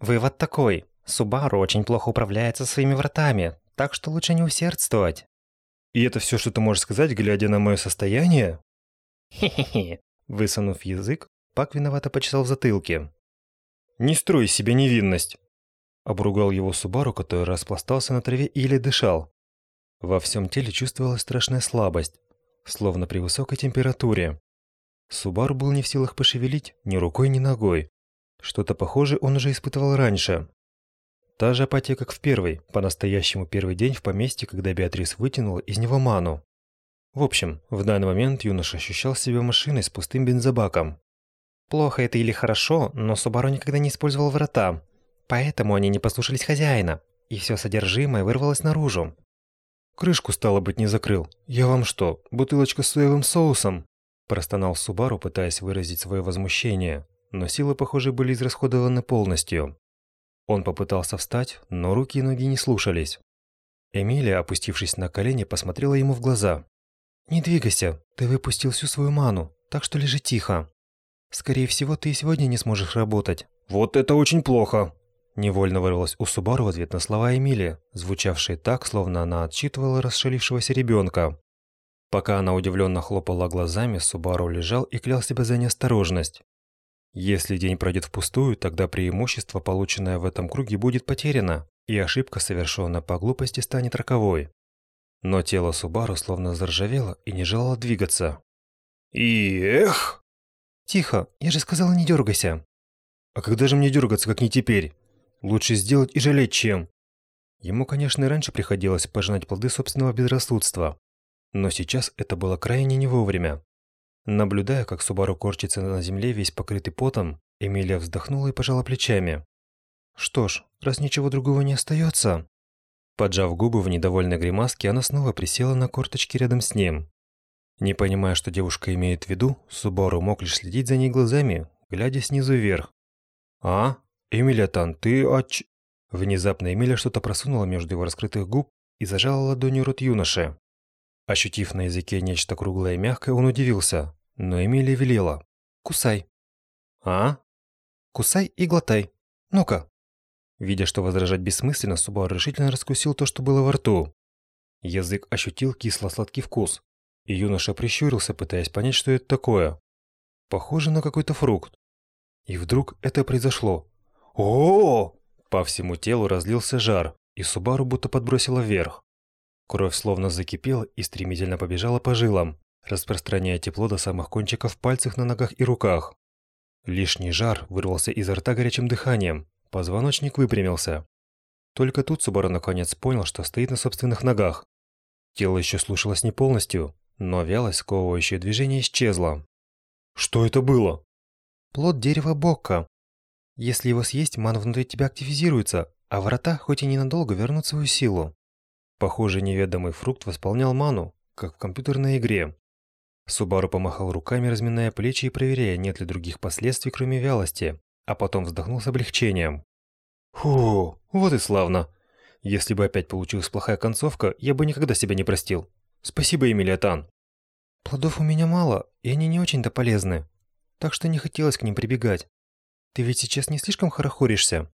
Вывод такой. Субару очень плохо управляется своими вратами, так что лучше не усердствовать. И это все, что ты можешь сказать, глядя на мое состояние? Хе-хе-хе. Высунув язык, Пак виновато почесал в затылке. Не строй себе невинность. Обругал его Субару, который распластался на траве и еле дышал. Во всем теле чувствовалась страшная слабость, словно при высокой температуре. Субару был не в силах пошевелить ни рукой, ни ногой. Что-то похожее он уже испытывал раньше. Та же апатия, как в первый, по-настоящему первый день в поместье, когда Беатрис вытянула из него ману. В общем, в данный момент юноша ощущал себя машиной с пустым бензобаком. Плохо это или хорошо, но Субару никогда не использовал врата. Поэтому они не послушались хозяина, и все содержимое вырвалось наружу. Крышку, стало быть, не закрыл. Я вам что, бутылочка с соевым соусом? Простонал Субару, пытаясь выразить свое возмущение, но силы, похоже, были израсходованы полностью. Он попытался встать, но руки и ноги не слушались. Эмилия, опустившись на колени, посмотрела ему в глаза. «Не двигайся, ты выпустил всю свою ману, так что лежи тихо. Скорее всего, ты и сегодня не сможешь работать». «Вот это очень плохо!» Невольно вырвалось у Субару в ответ на слова Эмилии, звучавшие так, словно она отчитывала расшалившегося ребенка. Пока она удивленно хлопала глазами, Субару лежал и клял себя за неосторожность. Если день пройдет впустую, тогда преимущество, полученное в этом круге, будет потеряно, и ошибка, совершенная по глупости, станет роковой. Но тело Субару словно заржавело и не желало двигаться. Эх! Тихо, я же сказала, не дергайся. А когда же мне дергаться, как не теперь? Лучше сделать и жалеть, чем... Ему, конечно, и раньше приходилось пожинать плоды собственного безрассудства. Но сейчас это было крайне не вовремя. Наблюдая, как Субару корчится на земле, весь покрытый потом, Эмилия вздохнула и пожала плечами. Что ж, раз ничего другого не остается. Поджав губы в недовольной гримаске, она снова присела на корточки рядом с ним. Не понимая, что девушка имеет в виду, Субару мог лишь следить за ней глазами, глядя снизу вверх. «А? Эмилия Тан, ты оч...» Внезапно Эмилия что-то просунула между его раскрытых губ и зажала ладонью рот юноши. Ощутив на языке нечто круглое и мягкое, он удивился, но Эмилия велела. «Кусай». «А?» «Кусай и глотай. Ну-ка». Видя, что возражать бессмысленно, Субару решительно раскусил то, что было во рту. Язык ощутил кисло-сладкий вкус, и юноша прищурился, пытаясь понять, что это такое. Похоже на какой-то фрукт. И вдруг это произошло. о, -о, -о! По всему телу разлился жар, и Субару будто подбросило вверх. Кровь словно закипела и стремительно побежала по жилам, распространяя тепло до самых кончиков пальцев на ногах и руках. Лишний жар вырвался изо рта горячим дыханием, позвоночник выпрямился. Только тут Субару наконец понял, что стоит на собственных ногах. Тело еще слушалось не полностью, но вялость, сковывающее движение, исчезла. «Что это было?» «Плод дерева Бокка. Если его съесть, ман внутри тебя активизируется, а врата, хоть и ненадолго, вернут свою силу. Похоже, неведомый фрукт восполнял ману, как в компьютерной игре. Субару помахал руками, разминая плечи и проверяя, нет ли других последствий, кроме вялости, а потом вздохнул с облегчением. «Фу, вот и славно. Если бы опять получилась плохая концовка, я бы никогда себя не простил. Спасибо, Эмилия Тан». «Плодов у меня мало, и они не очень-то полезны, так что не хотелось к ним прибегать. Ты ведь сейчас не слишком хорохоришься?»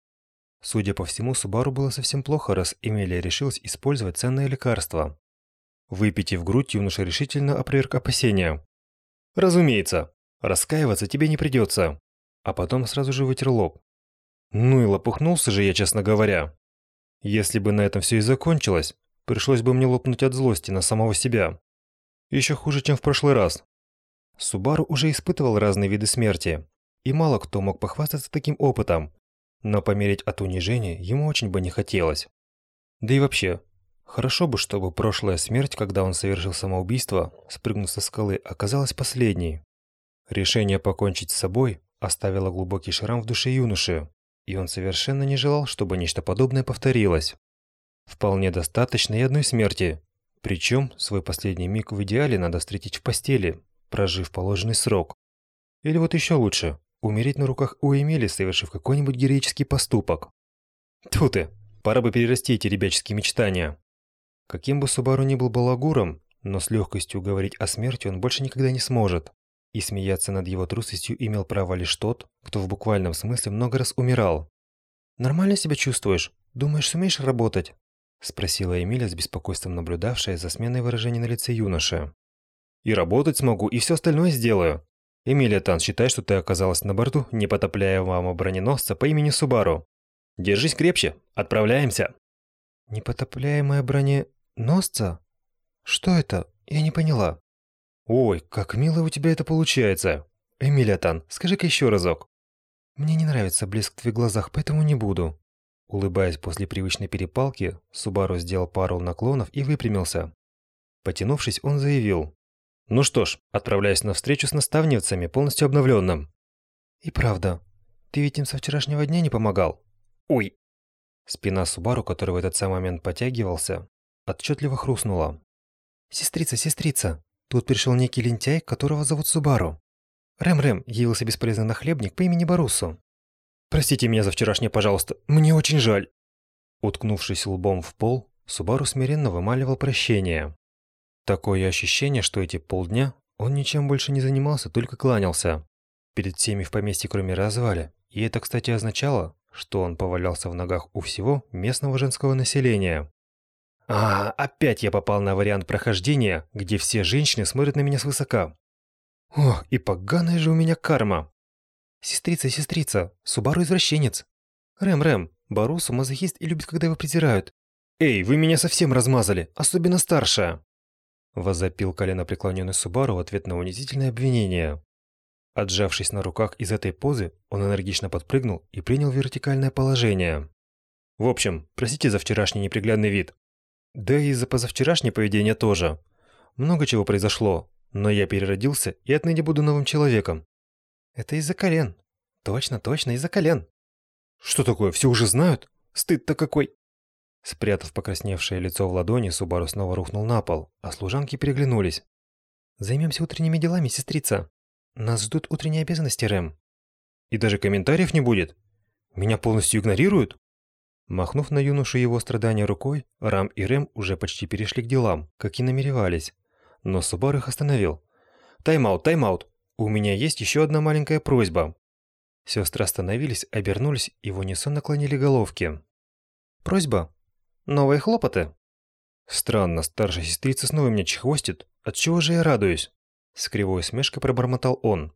Судя по всему, Субару было совсем плохо, раз Эмилия решилась использовать ценное лекарство. Выпитив грудь, юноша решительно опроверг опасения. «Разумеется, раскаиваться тебе не придется». А потом сразу же вытер лоб. «Ну и лопухнулся же я, честно говоря. Если бы на этом все и закончилось, пришлось бы мне лопнуть от злости на самого себя. Еще хуже, чем в прошлый раз». Субару уже испытывал разные виды смерти, и мало кто мог похвастаться таким опытом, но помереть от унижения ему очень бы не хотелось. Да и вообще, хорошо бы, чтобы прошлая смерть, когда он совершил самоубийство, спрыгнув со скалы, оказалась последней. Решение покончить с собой оставило глубокий шрам в душе юноши, и он совершенно не желал, чтобы нечто подобное повторилось. Вполне достаточно и одной смерти, причем свой последний миг в идеале надо встретить в постели, прожив положенный срок. Или вот еще лучше, Умереть на руках у Эмили, совершив какой-нибудь героический поступок. Тьфу ты, пора бы перерасти эти ребяческие мечтания. Каким бы Субару ни был балагуром, но с легкостью говорить о смерти он больше никогда не сможет. И смеяться над его трусостью имел право лишь тот, кто в буквальном смысле много раз умирал. Нормально себя чувствуешь? Думаешь, сумеешь работать?» Спросила Эмиля с беспокойством наблюдавшая за сменой выражений на лице юноши. «И работать смогу, и все остальное сделаю. Эмилия Тан, считай, что ты оказалась на борту непотопляемого броненосца по имени Субару. Держись крепче, отправляемся!» «Непотопляемая броненосца? Что это? Я не поняла». «Ой, как мило у тебя это получается! Эмилия Тан, скажи-ка еще разок». «Мне не нравится блеск в твоих глазах, поэтому не буду». Улыбаясь после привычной перепалки, Субару сделал пару наклонов и выпрямился. Потянувшись, он заявил. «Ну что ж, отправляюсь на встречу с наставницами, полностью обновленным». «И правда, ты ведь им со вчерашнего дня не помогал?» «Ой!» Спина Субару, который в этот самый момент потягивался, отчетливо хрустнула. «Сестрица, сестрица, тут пришел некий лентяй, которого зовут Субару. Рэм-Рэм явился бесполезный нахлебник по имени Барусу. Простите меня за вчерашнее, пожалуйста. Мне очень жаль. Уткнувшись лбом в пол, Субару смиренно вымаливал прощение. Такое ощущение, что эти полдня он ничем больше не занимался, только кланялся. Перед всеми в поместье, кроме развали. И это, кстати, означало, что он повалялся в ногах у всего местного женского населения. А, опять я попал на вариант прохождения, где все женщины смотрят на меня свысока. Ох, и поганая же у меня карма. «Сестрица, сестрица, Субару извращенец. Рэм-Рэм, Барусу мазохист и любит, когда его притирают. Эй, вы меня совсем размазали, особенно старшая!» Возопил коленопреклоненный Субару в ответ на унизительное обвинение. Отжавшись на руках из этой позы, он энергично подпрыгнул и принял вертикальное положение. «В общем, простите за вчерашний неприглядный вид. Да и за позавчерашнее поведение тоже. Много чего произошло, но я переродился и отныне буду новым человеком. Это из-за колен. Точно, точно, из-за колен. Что такое, все уже знают? Стыд-то какой. Спрятав покрасневшее лицо в ладони, Субару снова рухнул на пол, а служанки переглянулись. Займемся утренними делами, сестрица. Нас ждут утренние обязанности, Рэм. И даже комментариев не будет? Меня полностью игнорируют? Махнув на юношу его страдания рукой, Рам и Рэм уже почти перешли к делам, как и намеревались. Но Субару их остановил. Тайм-аут, тайм-аут. У меня есть еще одна маленькая просьба. Сестры остановились, обернулись и в унисон наклонили головки. Просьба? Новые хлопоты? Странно, старшая сестрица снова меня чехвостит. От чего же я радуюсь? С кривой усмешкой пробормотал он.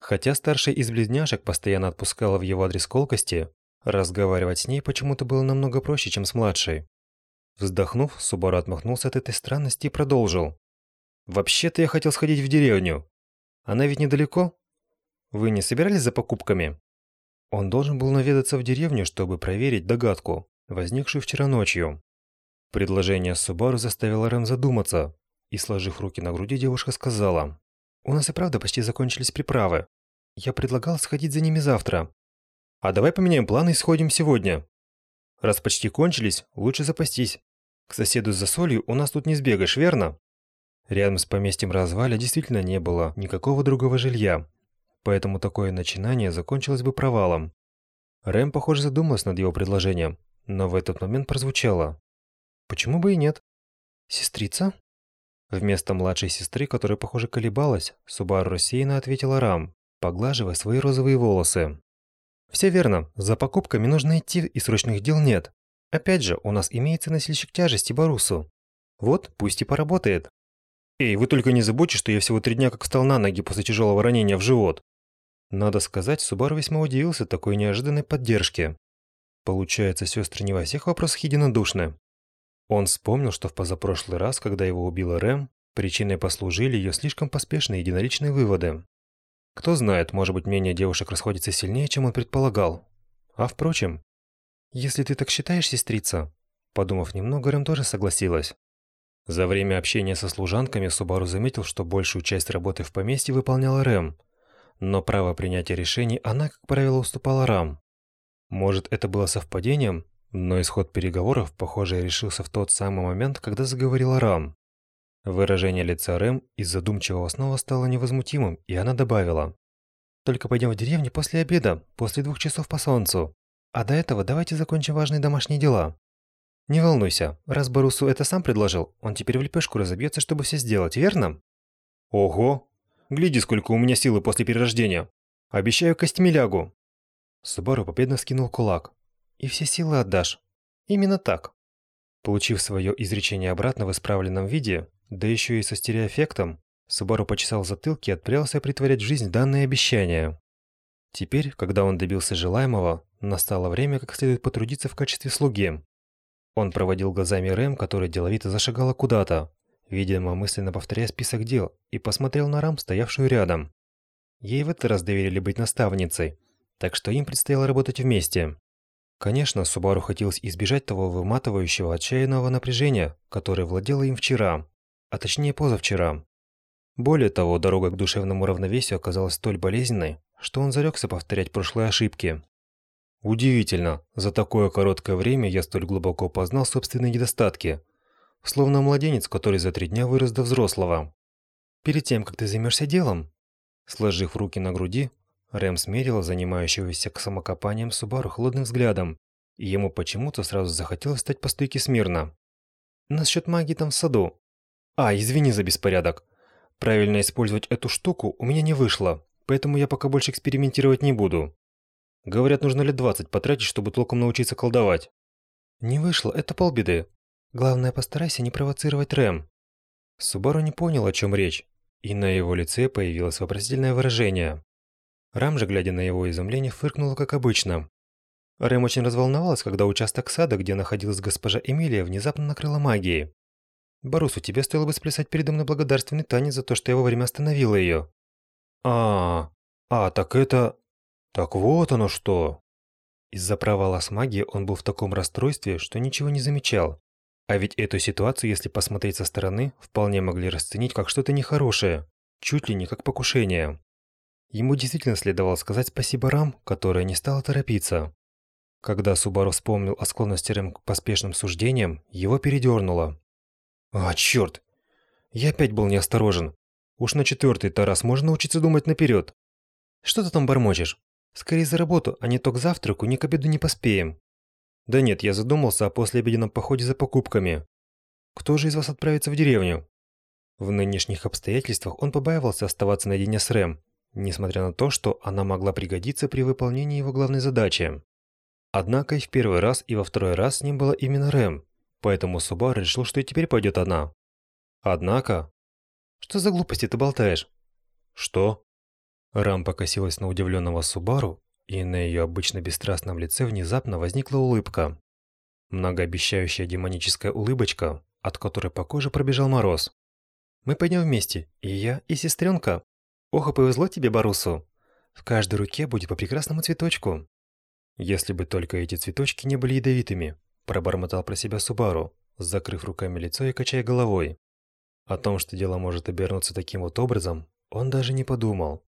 Хотя старшая из близняшек постоянно отпускала в его адрес колкости, разговаривать с ней почему-то было намного проще, чем с младшей. Вздохнув, Субару отмахнулся от этой странности и продолжил. «Вообще-то я хотел сходить в деревню. Она ведь недалеко? Вы не собирались за покупками? Он должен был наведаться в деревню, чтобы проверить догадку, возникшую вчера ночью. Предложение Субару заставило Рэм задуматься, и, сложив руки на груди, девушка сказала, «У нас и правда почти закончились приправы. Я предлагал сходить за ними завтра». «А давай поменяем планы и сходим сегодня. Раз почти кончились, лучше запастись. К соседу за солью у нас тут не сбегаешь, верно?» Рядом с поместьем разваля действительно не было никакого другого жилья, поэтому такое начинание закончилось бы провалом. Рэм, похоже, задумалась над его предложением, но в этот момент прозвучало. «Почему бы и нет?» «Сестрица?» Вместо младшей сестры, которая, похоже, колебалась, Субару рассеянно ответила Рам, поглаживая свои розовые волосы. «Все верно, за покупками нужно идти, и срочных дел нет. Опять же, у нас имеется носильщик тяжести Барусу. Вот, пусть и поработает». Эй, вы только не забудьте, что я всего три дня как встал на ноги после тяжелого ранения в живот. Надо сказать, Субару весьма удивился такой неожиданной поддержке. Получается, сестры не во всех вопросах единодушны. Он вспомнил, что в позапрошлый раз, когда его убила Рэм, причиной послужили ее слишком поспешные единоличные выводы. Кто знает, может быть, мнение девушек расходится сильнее, чем он предполагал. А впрочем, если ты так считаешь, сестрица, подумав немного, Рэм тоже согласилась. За время общения со служанками Субару заметил, что большую часть работы в поместье выполняла Рэм, но право принятия решений она, как правило, уступала Рам. Может, это было совпадением, но исход переговоров, похоже, решился в тот самый момент, когда заговорила Рам. Выражение лица Рэм из задумчивого снова стало невозмутимым, и она добавила. «Только пойдем в деревню после обеда, после двух часов по солнцу. А до этого давайте закончим важные домашние дела. Не волнуйся, раз Барусу это сам предложил, он теперь в лепешку разобьется, чтобы все сделать, верно? Ого! Гляди, сколько у меня силы после перерождения. Обещаю костьми лягу. Субару победно скинул кулак. и все силы отдашь. Именно так. Получив свое изречение обратно в исправленном виде, да еще и со стереоэффектом, Субару почесал затылки и отправился притворять в жизнь данные обещания. Теперь, когда он добился желаемого, настало время как следует потрудиться в качестве слуги. Он проводил глазами Рэм, которая деловито зашагала куда-то, видимо, мысленно повторяя список дел, и посмотрел на Рам, стоявшую рядом. Ей в этот раз доверили быть наставницей, так что им предстояло работать вместе. Конечно, Субару хотелось избежать того выматывающего отчаянного напряжения, которое владело им вчера, а точнее позавчера. Более того, дорога к душевному равновесию оказалась столь болезненной, что он зарекся повторять прошлые ошибки. Удивительно, за такое короткое время я столь глубоко познал собственные недостатки, словно младенец, который за три дня вырос до взрослого. Перед тем, как ты займешься делом, сложив руки на груди, Рэм смерила занимающегося самокопанием Субару холодным взглядом, и ему почему-то сразу захотелось стать по стойке смирно. Насчет магии там в саду. А, извини за беспорядок. Правильно использовать эту штуку у меня не вышло, поэтому я пока больше экспериментировать не буду. Говорят, нужно лет 20 потратить, чтобы толком научиться колдовать. Не вышло, это полбеды. Главное, постарайся не провоцировать Рэм. Субару не понял, о чем речь, и на его лице появилось вопросительное выражение. Рам же, глядя на его изумление, фыркнула, как обычно. Рэм очень разволновалась, когда участок сада, где находилась госпожа Эмилия, внезапно накрыла магией. «Барусу, тебе стоило бы сплясать передо мной благодарственный танец за то, что я вовремя остановила ее». «А, а, так это... Так вот оно что!» Из-за провала с магией он был в таком расстройстве, что ничего не замечал. А ведь эту ситуацию, если посмотреть со стороны, вполне могли расценить как что-то нехорошее, чуть ли не как покушение. Ему действительно следовало сказать спасибо Рам, которая не стала торопиться. Когда Субару вспомнил о склонности Рэм к поспешным суждениям, его передернуло. «А, черт! Я опять был неосторожен. Уж на четвертый-то раз можно научиться думать наперед. Что ты там бормочешь? Скорее за работу, а не то к завтраку, ни к обеду не поспеем». «Да нет, я задумался о послеобеденном походе за покупками. Кто же из вас отправится в деревню?» В нынешних обстоятельствах он побаивался оставаться наедине с Рэм, несмотря на то, что она могла пригодиться при выполнении его главной задачи. Однако и в первый раз, и во второй раз с ним была именно Рэм, поэтому Субару решил, что и теперь пойдет она. Однако... Что за глупости ты болтаешь? Что? Рам покосилась на удивленного Субару, и на ее обычно бесстрастном лице внезапно возникла улыбка. Многообещающая демоническая улыбочка, от которой по коже пробежал мороз. «Мы пойдем вместе, и я, и сестренка. Ох, и повезло тебе, Барусу. В каждой руке будет по прекрасному цветочку. Если бы только эти цветочки не были ядовитыми, пробормотал про себя Субару, закрыв руками лицо и качая головой. О том, что дело может обернуться таким вот образом, он даже не подумал.